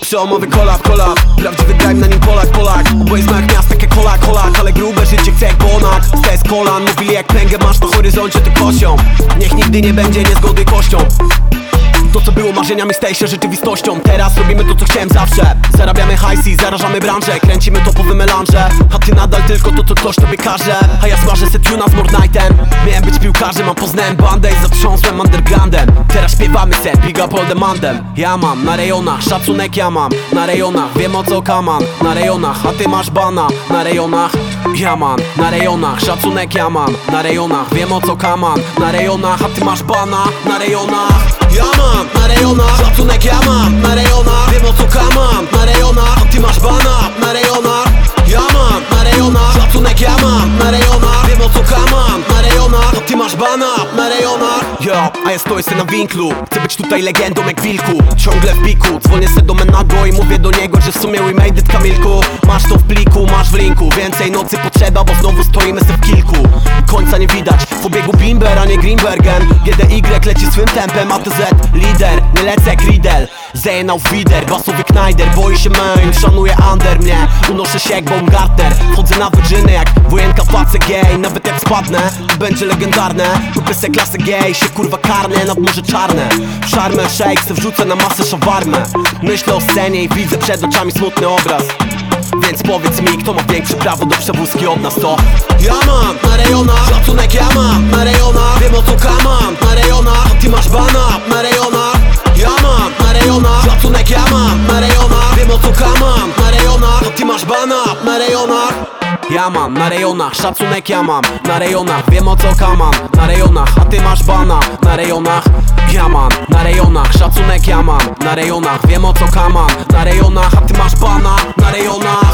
Przełomowy kolab, kolab. Prawdziwy grime na nim Polak, Polak. Oboje znak miast takie kolak, kolak Ale grube życie chce jak bonat. Stes kolan, mówili jak pęgę masz na horyzoncie ty kosią Niech nigdy nie będzie niezgody kością marzeniami staje się rzeczywistością. Teraz robimy to co chciałem zawsze. Zarabiamy hajsy, zarażamy branżę. Kręcimy topowe melanże A ty nadal tylko to co ktoś tobie każe. A ja smażę setuna z Mornightem Miałem być piłkarzem, a poznałem bandę I zatrząsłem undergroundem. Teraz śpiewamy se, big up all demandem Ja mam na rejonach, szacunek ja mam. Na rejonach, wiem o co kaman. Na rejonach, a ty masz bana. Na rejonach, ja mam. Na rejonach, szacunek ja mam. Na rejonach, wiem o co kaman. Na rejonach, a ty masz bana. Na rejonach ja mam na rejonach Szacunek ja mam na rejonach Wiem o co kamam na rejonach A ty masz bana na rejonach Ja mam na rejonach Szacunek ja mam na rejonach Wiem o co kamam na rejonach A ty masz bana na rejonach Yo, a ja stoję se na winklu Chcę być tutaj legendą jak wilku. Ciągle w piku Dzwonię se do Menago i mówię do niego, że w sumie we made it Kamilku Masz to w pliku, masz w linku. Więcej nocy potrzeba, bo znowu stoimy se w kilku. Końca nie widać. W obiegu Bimber, a nie Greenbergen GDY leci swym tempem ATZ lider, nie lecę jak Riddle. Zejnał Wider, basowy Knajder Boi się main, szanuje under mnie. Unoszę się jak Baumgartner. Chodzę na wyżyny jak wojenka face gay Nawet jak spadnę, to będzie legendarne. Kupię se klasę gay, się kurwa karnę Nad morze czarne. Szarmę shake se wrzucę na masę szawarmę Myślę o scenie i widzę przed oczami smutny obraz więc powiedz mi, kto ma większe prawo do przewózki od nas to Ja mam na rejonach, szacunek ja mam na rejonach Wiem o co kamam na rejonach, a ty masz bana na rejonach Ja mam na rejonach, szacunek ja mam na rejonach Wiem o co kamam na rejonach, a ty masz bana na rejonach ja mam na rejonach, szacunek ja mam Na rejonach, wiem o co kamam Na rejonach, a ty masz bana Na rejonach, ja mam Na rejonach, szacunek ja mam Na rejonach, wiem o co kamam Na rejonach, a ty masz bana Na rejonach, ja mam Na rejonach